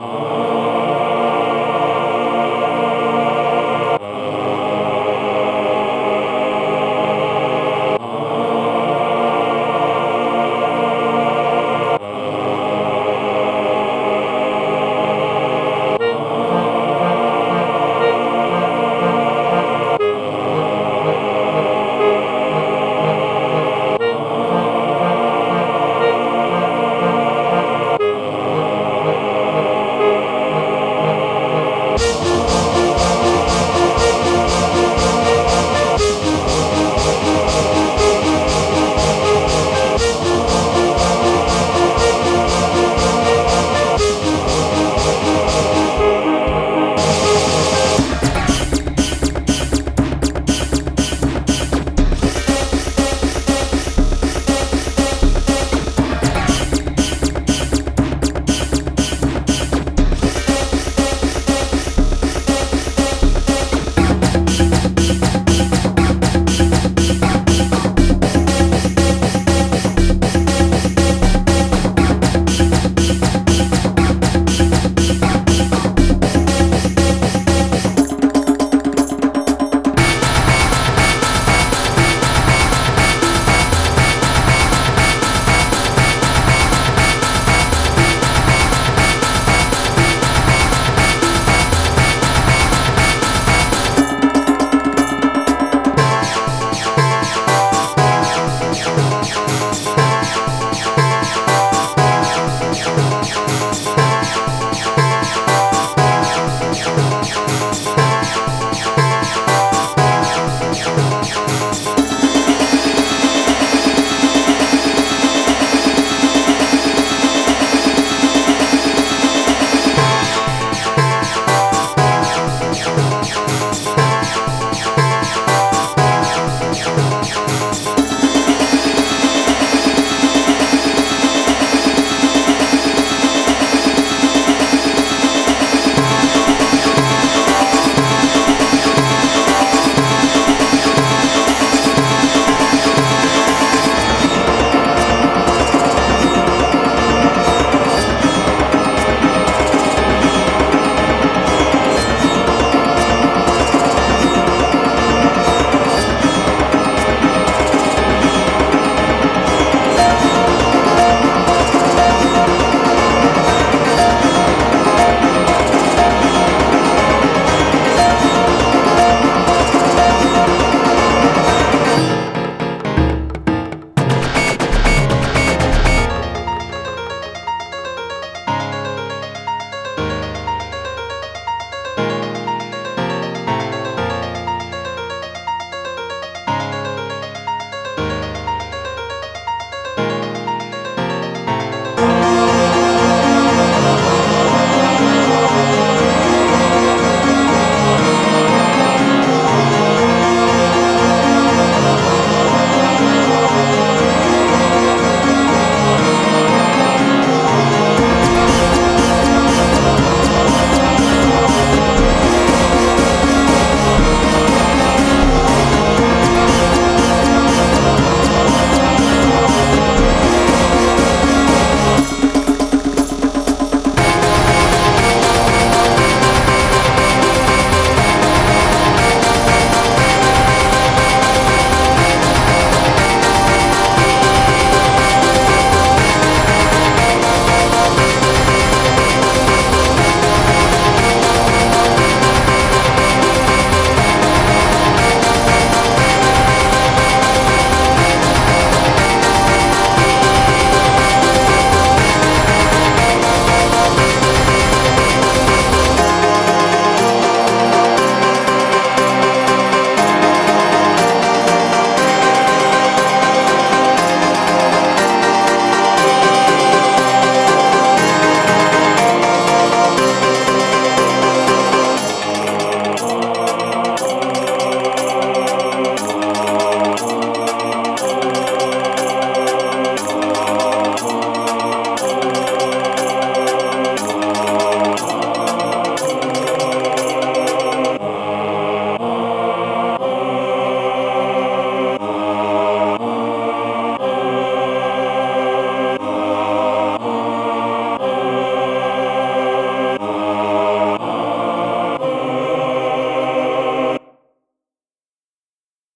Ah.